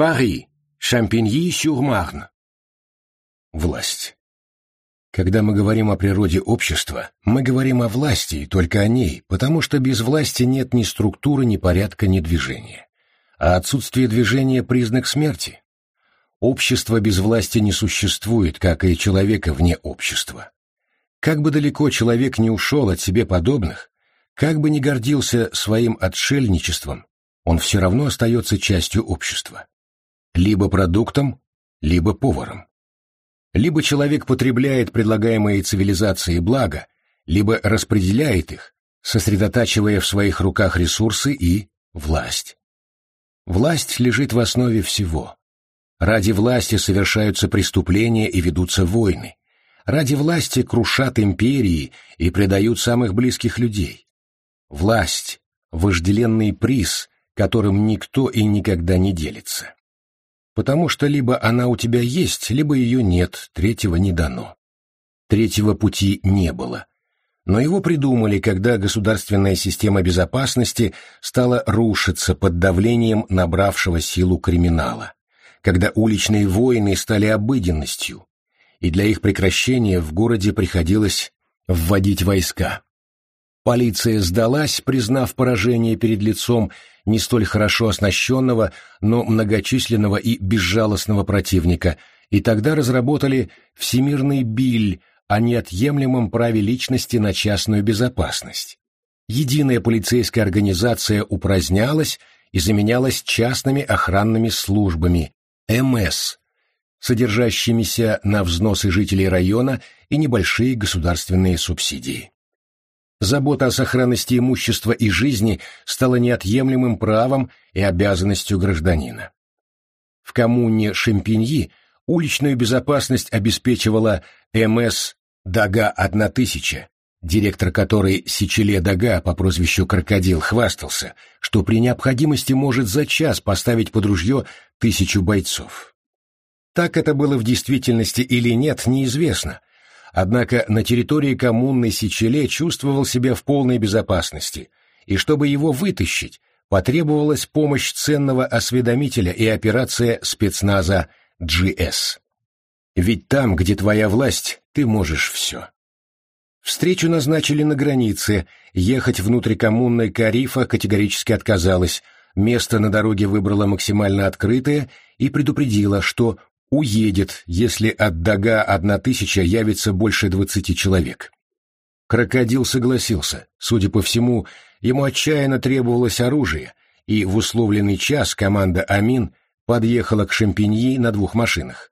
Пари, Шампиньи-сюр-Марн. Власть. Когда мы говорим о природе общества, мы говорим о власти и только о ней, потому что без власти нет ни структуры, ни порядка, ни движения. А отсутствие движения – признак смерти. Общество без власти не существует, как и человека вне общества. Как бы далеко человек не ушел от себе подобных, как бы не гордился своим отшельничеством, он все равно остается частью общества. Либо продуктом, либо поваром. Либо человек потребляет предлагаемые цивилизацией блага, либо распределяет их, сосредотачивая в своих руках ресурсы и власть. Власть лежит в основе всего. Ради власти совершаются преступления и ведутся войны. Ради власти крушат империи и предают самых близких людей. Власть – вожделенный приз, которым никто и никогда не делится потому что либо она у тебя есть, либо ее нет, третьего не дано. Третьего пути не было. Но его придумали, когда государственная система безопасности стала рушиться под давлением набравшего силу криминала, когда уличные войны стали обыденностью, и для их прекращения в городе приходилось вводить войска. Полиция сдалась, признав поражение перед лицом не столь хорошо оснащенного, но многочисленного и безжалостного противника, и тогда разработали всемирный биль о неотъемлемом праве личности на частную безопасность. Единая полицейская организация упразднялась и заменялась частными охранными службами, МС, содержащимися на взносы жителей района и небольшие государственные субсидии. Забота о сохранности имущества и жизни стала неотъемлемым правом и обязанностью гражданина. В коммуне Шемпиньи уличную безопасность обеспечивала МС «Дага-1000», директор которой Сичеле Дага по прозвищу Крокодил хвастался, что при необходимости может за час поставить под ружье тысячу бойцов. Так это было в действительности или нет, неизвестно, Однако на территории коммуны Сичеле чувствовал себя в полной безопасности, и чтобы его вытащить, потребовалась помощь ценного осведомителя и операция спецназа GS. Ведь там, где твоя власть, ты можешь все. Встречу назначили на границе, ехать внутрь коммунной Карифа категорически отказалась, место на дороге выбрала максимально открытое и предупредила, что уедет, если от Дага одна тысяча явится больше двадцати человек. Крокодил согласился. Судя по всему, ему отчаянно требовалось оружие, и в условленный час команда «Амин» подъехала к Шампиньи на двух машинах.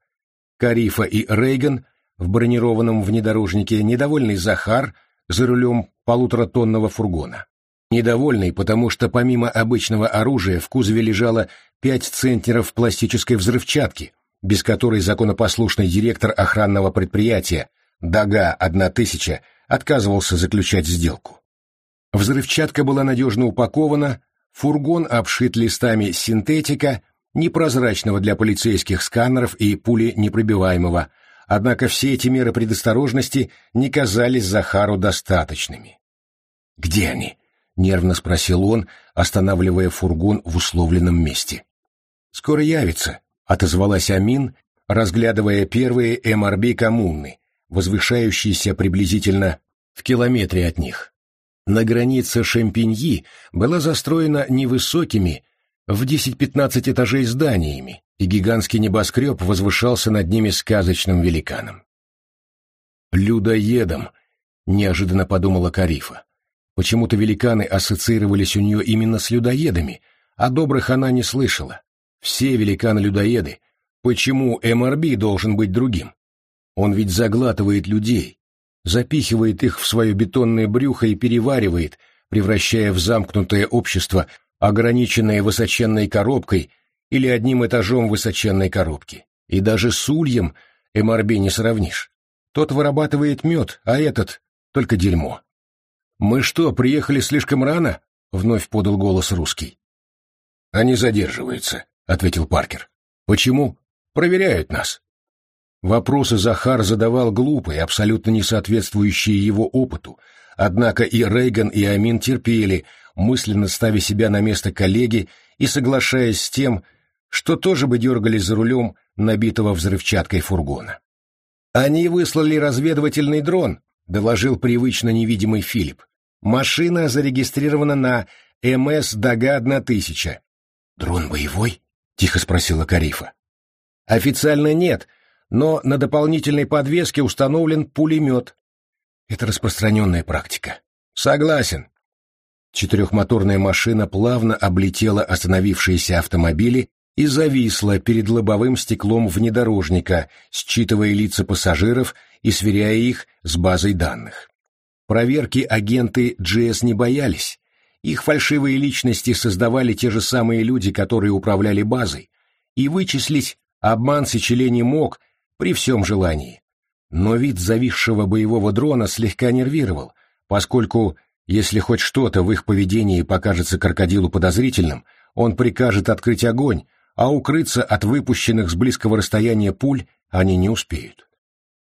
Карифа и Рейган в бронированном внедорожнике, недовольный Захар за рулем полуторатонного фургона. Недовольный, потому что помимо обычного оружия в кузове лежало пять центнеров пластической взрывчатки, без которой законопослушный директор охранного предприятия Дага-1000 отказывался заключать сделку. Взрывчатка была надежно упакована, фургон обшит листами синтетика, непрозрачного для полицейских сканеров и пули непробиваемого, однако все эти меры предосторожности не казались Захару достаточными. «Где они?» — нервно спросил он, останавливая фургон в условленном месте. «Скоро явится», отозвалась Амин, разглядывая первые МРБ коммуны, возвышающиеся приблизительно в километре от них. На границе Шампиньи была застроена невысокими, в 10-15 этажей зданиями, и гигантский небоскреб возвышался над ними сказочным великаном. «Людоедом», — неожиданно подумала Карифа. Почему-то великаны ассоциировались у нее именно с людоедами, а добрых она не слышала. Все великаны-людоеды. Почему МРБ должен быть другим? Он ведь заглатывает людей, запихивает их в свое бетонное брюхо и переваривает, превращая в замкнутое общество, ограниченное высоченной коробкой или одним этажом высоченной коробки. И даже с ульем МРБ не сравнишь. Тот вырабатывает мед, а этот — только дерьмо. «Мы что, приехали слишком рано?» — вновь подал голос русский. «Они задерживаются», ответил Паркер. Почему? Проверяют нас. Вопросы Захар задавал глупые, абсолютно не соответствующие его опыту, однако и Рейган, и Амин терпели, мысленно ставя себя на место коллеги и соглашаясь с тем, что тоже бы дергались за рулем набитого взрывчаткой фургона. «Они выслали разведывательный дрон», — доложил привычно невидимый Филипп. «Машина зарегистрирована на МС Дага-1000». «Дрон боевой?» — тихо спросила Карифа. «Официально нет, но на дополнительной подвеске установлен пулемет». «Это распространенная практика». «Согласен». Четырехмоторная машина плавно облетела остановившиеся автомобили и зависла перед лобовым стеклом внедорожника, считывая лица пассажиров и сверяя их с базой данных. Проверки агенты GS не боялись. Их фальшивые личности создавали те же самые люди, которые управляли базой, и вычислить обман Сечеле не мог при всем желании. Но вид зависшего боевого дрона слегка нервировал, поскольку, если хоть что-то в их поведении покажется крокодилу подозрительным, он прикажет открыть огонь, а укрыться от выпущенных с близкого расстояния пуль они не успеют.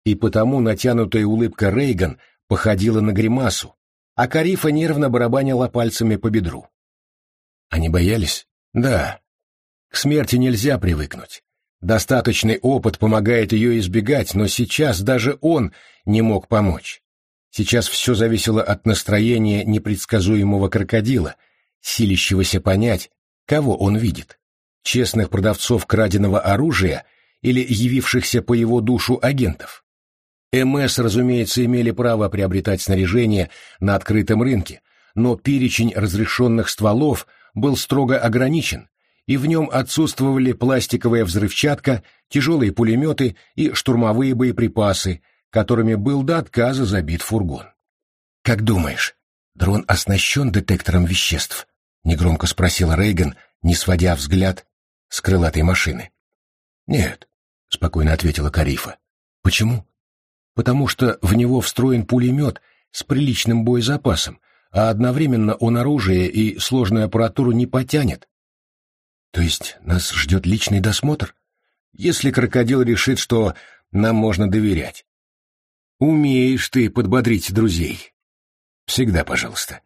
И потому натянутая улыбка Рейган походила на гримасу, а Карифа нервно барабанила пальцами по бедру. Они боялись? Да. К смерти нельзя привыкнуть. Достаточный опыт помогает ее избегать, но сейчас даже он не мог помочь. Сейчас все зависело от настроения непредсказуемого крокодила, силящегося понять, кого он видит честных продавцов краденого оружия или явившихся по его душу агентов. МС, разумеется, имели право приобретать снаряжение на открытом рынке, но перечень разрешенных стволов был строго ограничен, и в нем отсутствовали пластиковая взрывчатка, тяжелые пулеметы и штурмовые боеприпасы, которыми был до отказа забит фургон. «Как думаешь, дрон оснащен детектором веществ?» — негромко спросил Рейган, не сводя взгляд с крылатой машины. «Нет», — спокойно ответила Карифа. «Почему?» «Потому что в него встроен пулемет с приличным боезапасом, а одновременно он оружие и сложную аппаратуру не потянет». «То есть нас ждет личный досмотр?» «Если крокодил решит, что нам можно доверять». «Умеешь ты подбодрить друзей». «Всегда, пожалуйста».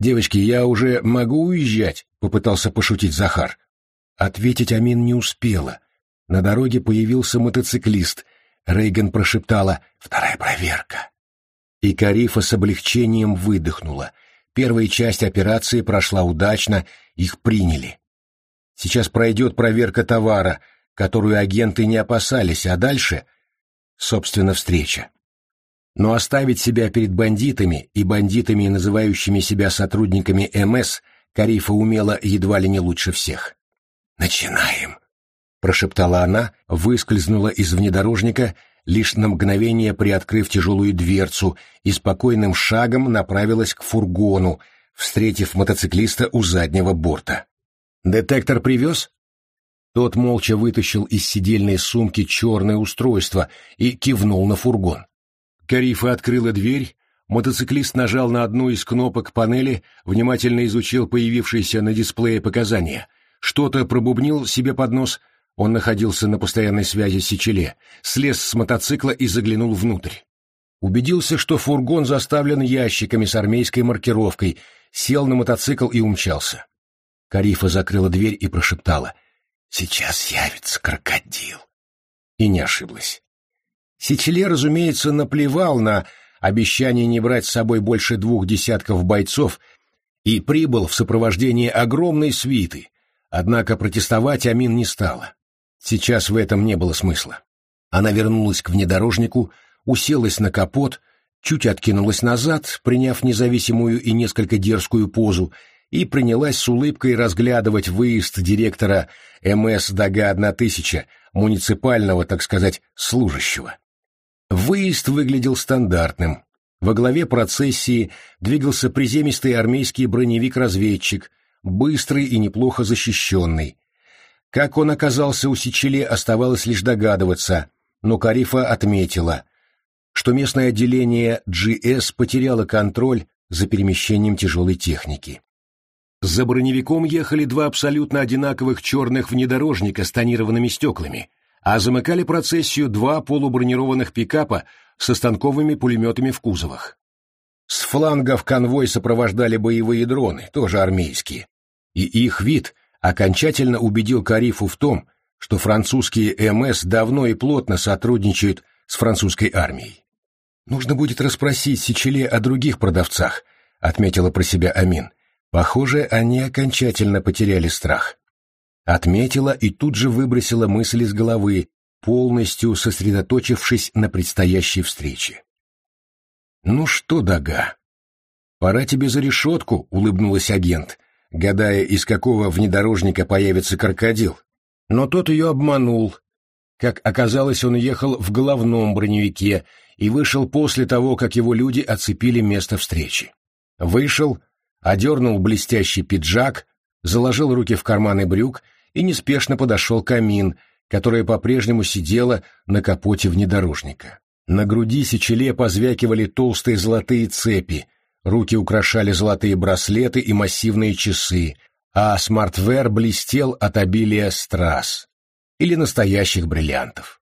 «Девочки, я уже могу уезжать?» — попытался пошутить Захар. Ответить Амин не успела. На дороге появился мотоциклист. Рейган прошептала «Вторая проверка». И Карифа с облегчением выдохнула. Первая часть операции прошла удачно, их приняли. Сейчас пройдет проверка товара, которую агенты не опасались, а дальше, собственно, встреча. Но оставить себя перед бандитами и бандитами, называющими себя сотрудниками МС, Карифа умела едва ли не лучше всех. «Начинаем», — прошептала она, выскользнула из внедорожника, лишь на мгновение приоткрыв тяжелую дверцу и спокойным шагом направилась к фургону, встретив мотоциклиста у заднего борта. «Детектор привез?» Тот молча вытащил из сидельной сумки черное устройство и кивнул на фургон. Карифа открыла дверь, мотоциклист нажал на одну из кнопок панели, внимательно изучил появившиеся на дисплее показания — что-то пробубнил себе под нос, он находился на постоянной связи с Сечеле, слез с мотоцикла и заглянул внутрь. Убедился, что фургон заставлен ящиками с армейской маркировкой, сел на мотоцикл и умчался. Карифа закрыла дверь и прошептала «Сейчас явится крокодил». И не ошиблась. Сечеле, разумеется, наплевал на обещание не брать с собой больше двух десятков бойцов и прибыл в сопровождении огромной свиты, Однако протестовать Амин не стала. Сейчас в этом не было смысла. Она вернулась к внедорожнику, уселась на капот, чуть откинулась назад, приняв независимую и несколько дерзкую позу, и принялась с улыбкой разглядывать выезд директора МС Дага-1000, муниципального, так сказать, служащего. Выезд выглядел стандартным. Во главе процессии двигался приземистый армейский броневик-разведчик — быстрый и неплохо защищенный. Как он оказался у Сичеле, оставалось лишь догадываться, но Карифа отметила, что местное отделение GS потеряло контроль за перемещением тяжелой техники. За броневиком ехали два абсолютно одинаковых черных внедорожника с тонированными стеклами, а замыкали процессию два полубронированных пикапа со станковыми пулеметами в кузовах. С флангов конвой сопровождали боевые дроны, тоже армейские и их вид окончательно убедил Карифу в том, что французские МС давно и плотно сотрудничают с французской армией. «Нужно будет расспросить Сичеле о других продавцах», — отметила про себя Амин. Похоже, они окончательно потеряли страх. Отметила и тут же выбросила мысль из головы, полностью сосредоточившись на предстоящей встрече. «Ну что, Дага, пора тебе за решетку», — улыбнулась агент, гадая, из какого внедорожника появится крокодил. Но тот ее обманул. Как оказалось, он ехал в головном броневике и вышел после того, как его люди оцепили место встречи. Вышел, одернул блестящий пиджак, заложил руки в карманы брюк и неспешно подошел к Амин, которая по-прежнему сидела на капоте внедорожника. На груди сечеле позвякивали толстые золотые цепи, руки украшали золотые браслеты и массивные часы, а смартвер блестел от обилия страз или настоящих бриллиантов.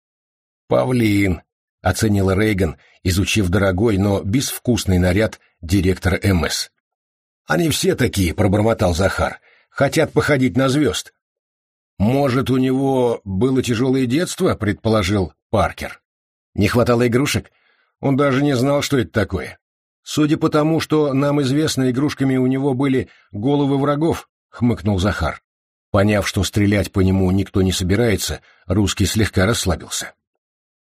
«Павлин», — оценил Рейган, изучив дорогой, но безвкусный наряд директора МС. «Они все такие», — пробормотал Захар, — «хотят походить на звезд». «Может, у него было тяжелое детство?» — предположил Паркер. «Не хватало игрушек? Он даже не знал, что это такое. Судя по тому, что нам известно, игрушками у него были головы врагов», — хмыкнул Захар. Поняв, что стрелять по нему никто не собирается, русский слегка расслабился.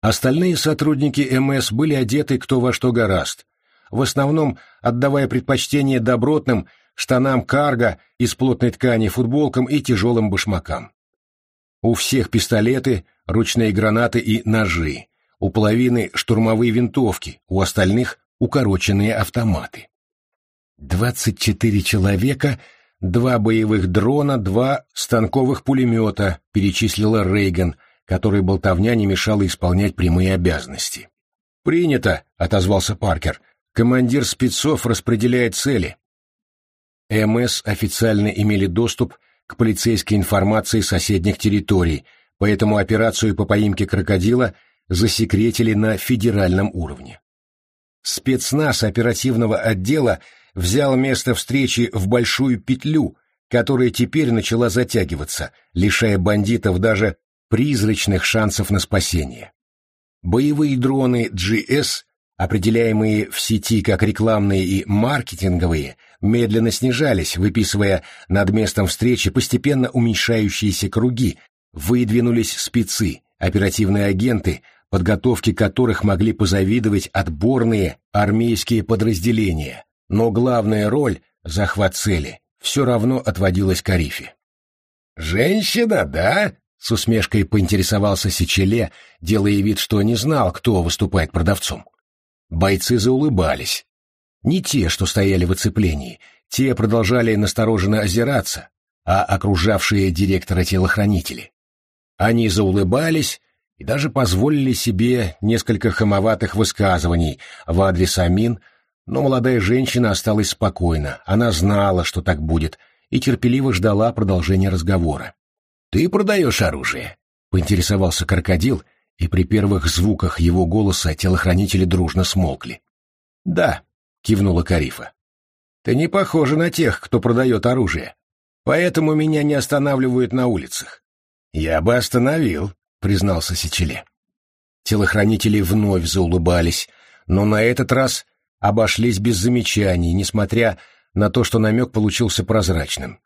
Остальные сотрудники МС были одеты кто во что гораст, в основном отдавая предпочтение добротным штанам карго из плотной ткани, футболкам и тяжелым башмакам. У всех пистолеты, ручные гранаты и ножи. У половины штурмовые винтовки, у остальных укороченные автоматы. Двадцать четыре человека, два боевых дрона, два станковых пулемета, перечислила Рейган, который болтовня не мешала исполнять прямые обязанности. «Принято», — отозвался Паркер. «Командир спецов распределяет цели». МС официально имели доступ к полицейской информации соседних территорий, поэтому операцию по поимке крокодила засекретили на федеральном уровне. Спецназ оперативного отдела взял место встречи в большую петлю, которая теперь начала затягиваться, лишая бандитов даже призрачных шансов на спасение. Боевые дроны GS, определяемые в сети как рекламные и маркетинговые, медленно снижались, выписывая над местом встречи постепенно уменьшающиеся круги, выдвинулись спецы, оперативные агенты, подготовки которых могли позавидовать отборные армейские подразделения, но главная роль, захват цели, все равно отводилась Карифе. «Женщина, да?» — с усмешкой поинтересовался Сечеле, делая вид, что не знал, кто выступает продавцом. Бойцы заулыбались. Не те, что стояли в оцеплении, те продолжали настороженно озираться, а окружавшие директора телохранители. Они заулыбались и даже позволили себе несколько хамоватых высказываний в адрес Амин, но молодая женщина осталась спокойна, она знала, что так будет, и терпеливо ждала продолжения разговора. «Ты продаешь оружие?» — поинтересовался крокодил, и при первых звуках его голоса телохранители дружно смолкли. «Да», — кивнула Карифа. «Ты не похожа на тех, кто продает оружие. Поэтому меня не останавливают на улицах». «Я бы остановил», — признался Сечеле. Телохранители вновь заулыбались, но на этот раз обошлись без замечаний, несмотря на то, что намек получился прозрачным.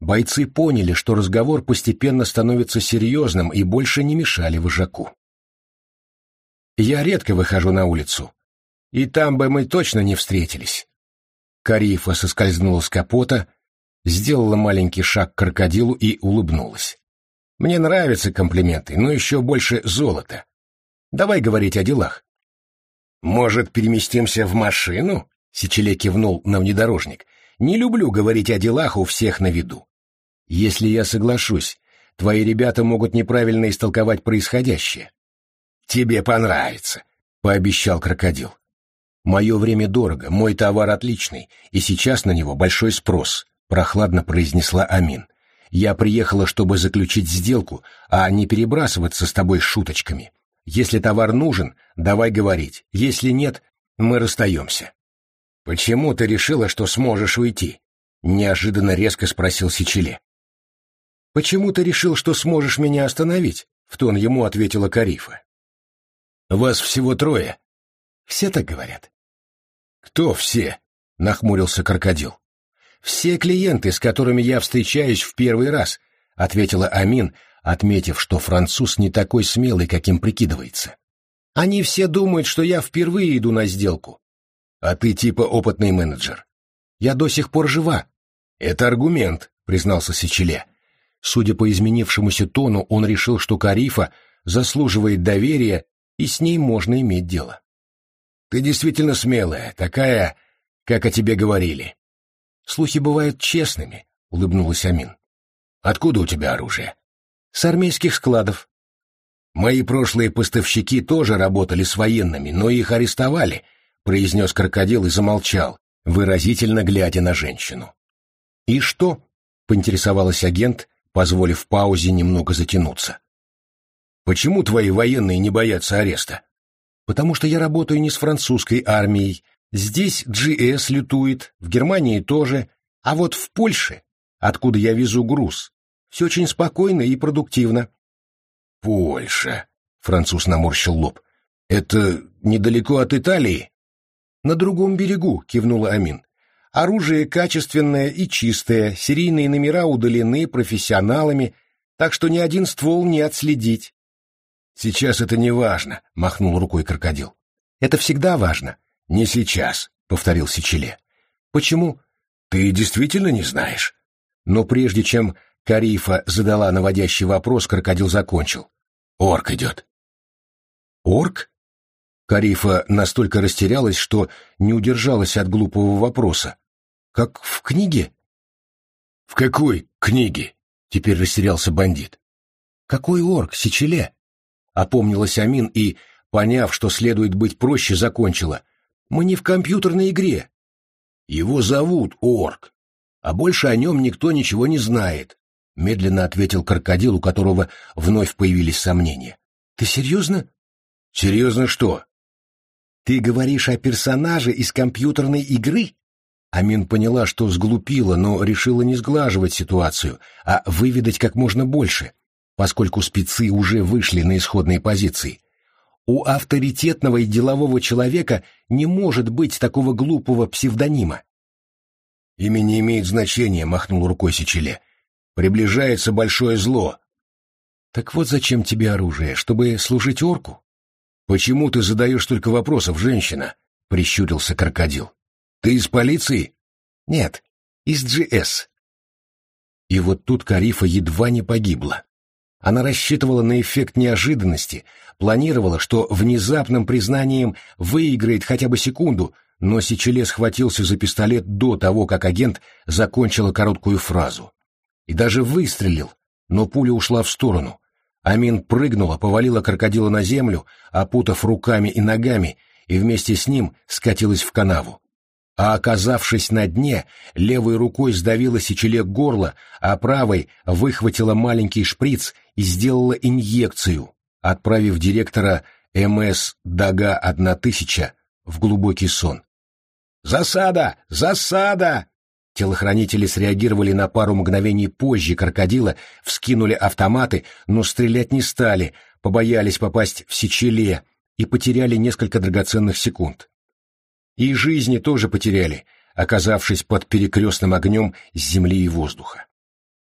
Бойцы поняли, что разговор постепенно становится серьезным и больше не мешали вожаку. «Я редко выхожу на улицу», и там бы мы точно не встретились. Карифа соскользнула с капота, сделала маленький шаг к крокодилу и улыбнулась. Мне нравятся комплименты, но еще больше золота. Давай говорить о делах. Может, переместимся в машину? Сечеле кивнул на внедорожник. Не люблю говорить о делах у всех на виду. Если я соглашусь, твои ребята могут неправильно истолковать происходящее. Тебе понравится, пообещал крокодил. «Мое время дорого, мой товар отличный, и сейчас на него большой спрос», — прохладно произнесла Амин. «Я приехала, чтобы заключить сделку, а не перебрасываться с тобой шуточками. Если товар нужен, давай говорить, если нет, мы расстаемся». «Почему ты решила, что сможешь уйти?» — неожиданно резко спросил Сичеле. «Почему ты решил, что сможешь меня остановить?» — в тон ему ответила Карифа. «Вас всего трое». «Все так говорят». «Кто все?» — нахмурился крокодил. «Все клиенты, с которыми я встречаюсь в первый раз», — ответила Амин, отметив, что француз не такой смелый, каким прикидывается. «Они все думают, что я впервые иду на сделку. А ты типа опытный менеджер. Я до сих пор жива». «Это аргумент», — признался Сечеле. Судя по изменившемуся тону, он решил, что Карифа заслуживает доверия, и с ней можно иметь дело. «Ты действительно смелая, такая, как о тебе говорили». «Слухи бывают честными», — улыбнулась Амин. «Откуда у тебя оружие?» «С армейских складов». «Мои прошлые поставщики тоже работали с военными, но их арестовали», — произнес крокодил и замолчал, выразительно глядя на женщину. «И что?» — поинтересовалась агент, позволив паузе немного затянуться. «Почему твои военные не боятся ареста?» «Потому что я работаю не с французской армией. Здесь GS лютует, в Германии тоже, а вот в Польше, откуда я везу груз, все очень спокойно и продуктивно». «Польша», — француз наморщил лоб, — «это недалеко от Италии?» «На другом берегу», — кивнула Амин. Оружие качественное и чистое, серийные номера удалены профессионалами, так что ни один ствол не отследить. «Сейчас это не важно», — махнул рукой крокодил. «Это всегда важно». «Не сейчас», — повторил Сечеле. «Почему?» «Ты действительно не знаешь?» Но прежде чем Карифа задала наводящий вопрос, крокодил закончил. «Орк идет». «Орк?» Карифа настолько растерялась, что не удержалась от глупого вопроса. Как в книге? В какой книге? Теперь растерялся бандит. Какой орк, Сечеле? Опомнилась Амин и, поняв, что следует быть проще, закончила. Мы не в компьютерной игре. Его зовут Орк, а больше о нем никто ничего не знает, медленно ответил крокодил, у которого вновь появились сомнения. Ты серьезно? Серьезно что? Ты говоришь о персонаже из компьютерной игры? Амин поняла, что сглупила, но решила не сглаживать ситуацию, а выведать как можно больше, поскольку спецы уже вышли на исходные позиции. У авторитетного и делового человека не может быть такого глупого псевдонима. «Имя не имеет значения», — махнул рукой Сечеле. «Приближается большое зло». «Так вот зачем тебе оружие, чтобы служить орку?» «Почему ты задаешь столько вопросов, женщина?» — прищурился крокодил. Ты из полиции? Нет, из GS. И вот тут Карифа едва не погибла. Она рассчитывала на эффект неожиданности, планировала, что внезапным признанием выиграет хотя бы секунду, но Сечеле схватился за пистолет до того, как агент закончила короткую фразу. И даже выстрелил, но пуля ушла в сторону. Амин прыгнула, повалила крокодила на землю, опутав руками и ногами, и вместе с ним скатилась в канаву а, оказавшись на дне, левой рукой сдавила сечелек горла, а правой выхватила маленький шприц и сделала инъекцию, отправив директора МС «Дага-1000» в глубокий сон. «Засада! Засада!» Телохранители среагировали на пару мгновений позже крокодила, вскинули автоматы, но стрелять не стали, побоялись попасть в сечеле и потеряли несколько драгоценных секунд. И жизни тоже потеряли, оказавшись под перекрестным огнем земли и воздуха.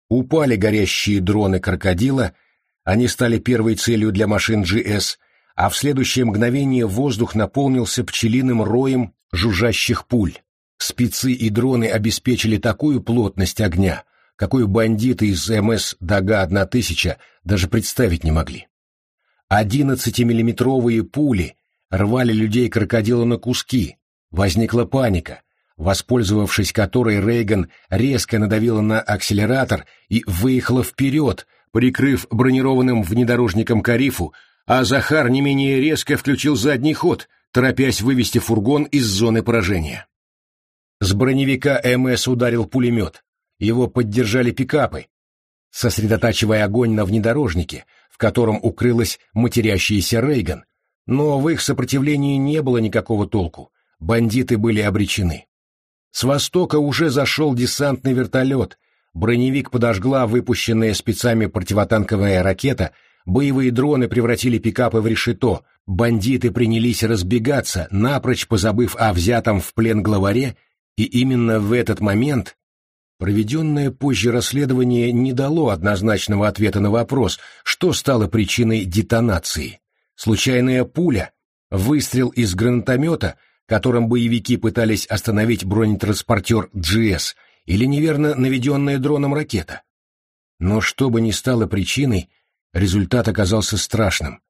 Упали горящие дроны крокодила, они стали первой целью для машин GS, а в следующее мгновение воздух наполнился пчелиным роем жужжащих пуль. Спецы и дроны обеспечили такую плотность огня, какую бандиты из МС «Дага-1000» даже представить не могли. Одиннадцатимиллиметровые пули рвали людей крокодила на куски, Возникла паника, воспользовавшись которой Рейган резко надавила на акселератор и выехала вперед, прикрыв бронированным внедорожником Карифу, а Захар не менее резко включил задний ход, торопясь вывести фургон из зоны поражения. С броневика МС ударил пулемет. Его поддержали пикапы, сосредотачивая огонь на внедорожнике, в котором укрылась матерящаяся Рейган, но в их сопротивлении не было никакого толку бандиты были обречены. С востока уже зашел десантный вертолет, броневик подожгла выпущенная спецами противотанковая ракета, боевые дроны превратили пикапы в решето, бандиты принялись разбегаться, напрочь позабыв о взятом в плен главаре, и именно в этот момент проведенное позже расследование не дало однозначного ответа на вопрос, что стало причиной детонации. Случайная пуля, выстрел из гранатомета, которым боевики пытались остановить бронетранспортер GS, или неверно наведенная дроном ракета. Но что бы ни стало причиной, результат оказался страшным.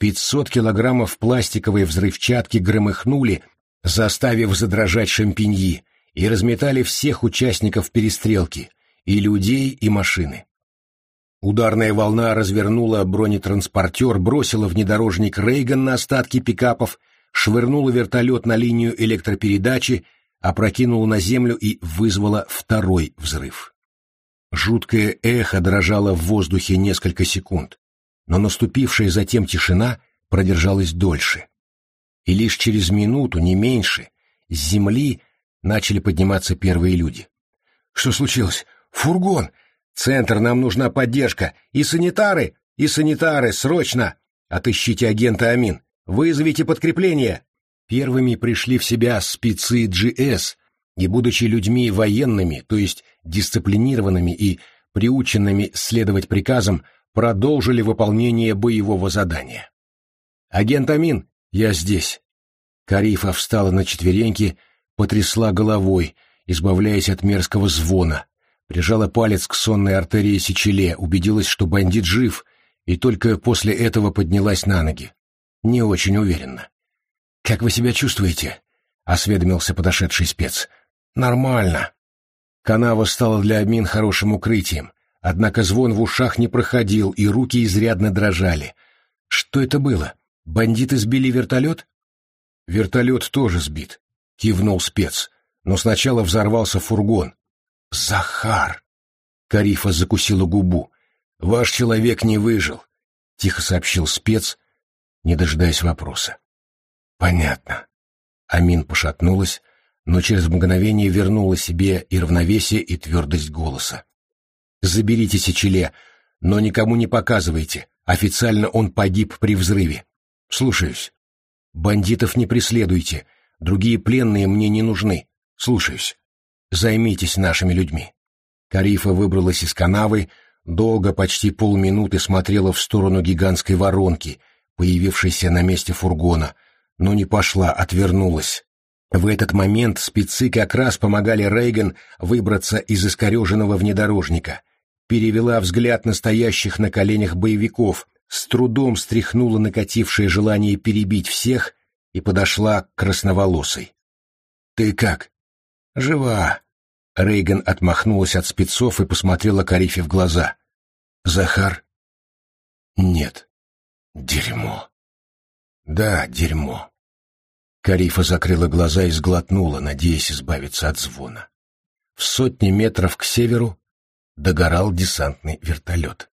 500 килограммов пластиковой взрывчатки громыхнули, заставив задрожать шампиньи, и разметали всех участников перестрелки, и людей, и машины. Ударная волна развернула бронетранспортер, бросила внедорожник Рейган на остатки пикапов, швырнула вертолет на линию электропередачи, опрокинула на землю и вызвала второй взрыв. Жуткое эхо дрожало в воздухе несколько секунд, но наступившая затем тишина продержалась дольше. И лишь через минуту, не меньше, с земли начали подниматься первые люди. «Что случилось? Фургон! Центр, нам нужна поддержка! И санитары! И санитары! Срочно! Отыщите агента Амин! Вызовите подкрепление!» Первыми пришли в себя спецы GS, и, будучи людьми военными, то есть дисциплинированными и приученными следовать приказам, продолжили выполнение боевого задания. «Агент Амин, я здесь!» Карифа встала на четвереньки, потрясла головой, избавляясь от мерзкого звона, прижала палец к сонной артерии сечеле, убедилась, что бандит жив, и только после этого поднялась на ноги. Не очень уверенно. «Как вы себя чувствуете?» — осведомился подошедший спец. «Нормально». Канава стала для Амин хорошим укрытием, однако звон в ушах не проходил, и руки изрядно дрожали. «Что это было? Бандиты сбили вертолет?» «Вертолет тоже сбит. — кивнул спец. Но сначала взорвался фургон. «Захар!» — Карифа закусила губу. «Ваш человек не выжил», — тихо сообщил спец, не дожидаясь вопроса. «Понятно». Амин пошатнулась, но через мгновение вернула себе и равновесие, и твердость голоса. «Заберите Сечеле, но никому не показывайте. Официально он погиб при взрыве. Слушаюсь. Бандитов не преследуйте. Другие пленные мне не нужны. Слушаюсь. Займитесь нашими людьми. Карифа выбралась из канавы, долго, почти полминуты смотрела в сторону гигантской воронки, появившейся на месте фургона, но не пошла, отвернулась. В этот момент спецы как раз помогали Рейган выбраться из искореженного внедорожника. Перевела взгляд настоящих на коленях боевиков, с трудом стряхнула накатившее желание перебить всех и подошла к красноволосой. «Ты как?» «Жива». Рейган отмахнулась от спецов и посмотрела Карифе в глаза. «Захар?» «Нет». «Дерьмо». «Да, дерьмо». Карифа закрыла глаза и сглотнула, надеясь избавиться от звона. В сотни метров к северу догорал десантный вертолет.